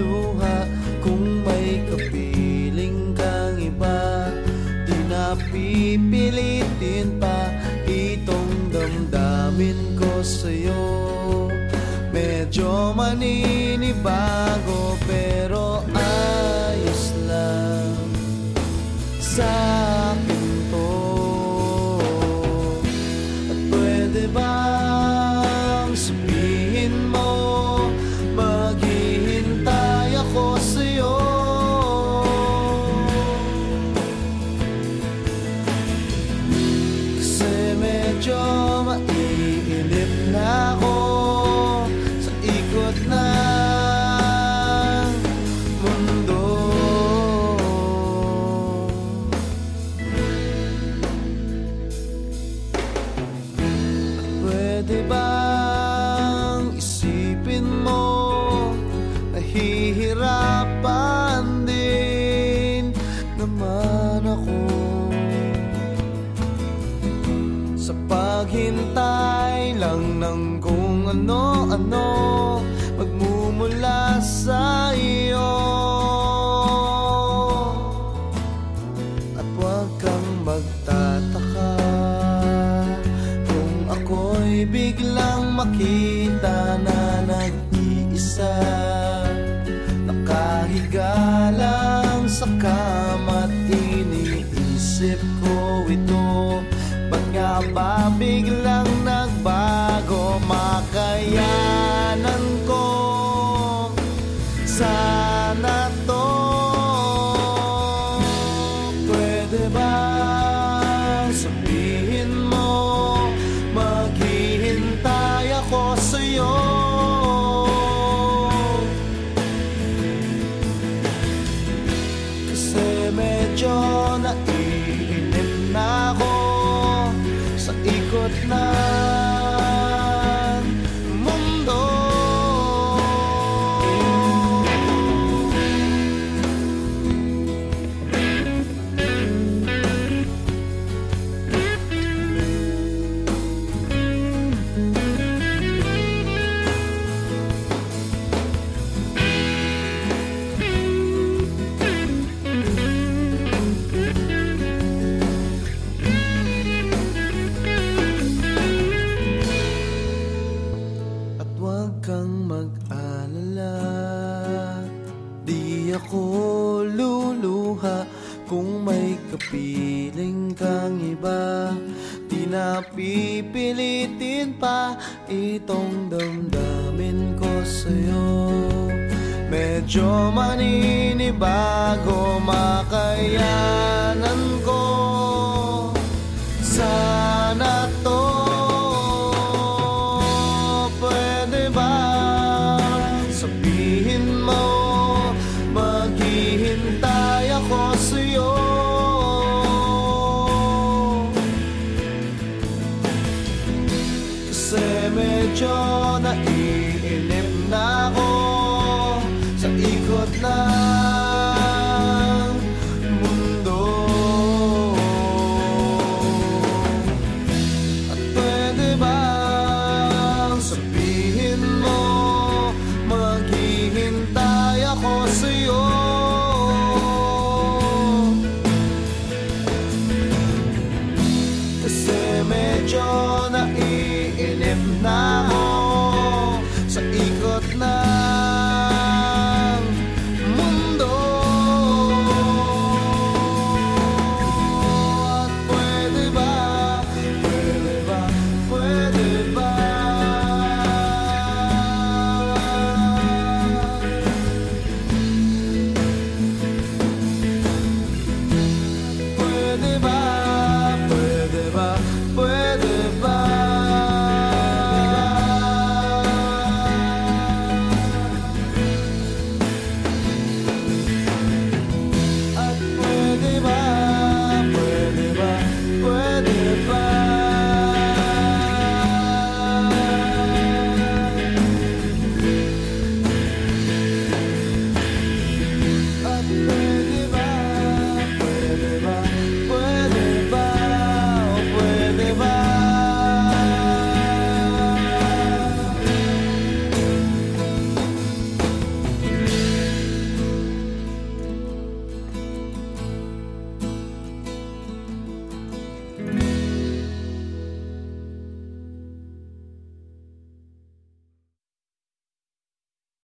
luluha Kung may kapiling kang iba Di na pipilitin pa. Itong damdamin ko sa'yo. Medyo maninibago Pero ayos lang. Sa paghintay lang ng kung ano-ano Magmumula sa iyo. At huwag kang magtataka Kung ako'y biglang makita passar. Kang mag-alala. Di ako luluha Kung may kapiling kang iba. Di na pipilitin pa Itong damdamin ko sa'yo. Medyo maninibago Makayanan ko medyo naiinip na ako sa ikot ng mundo. At pwede bang sabihin mo maghihintay ako sa'yo? Kasi medyo naiinip na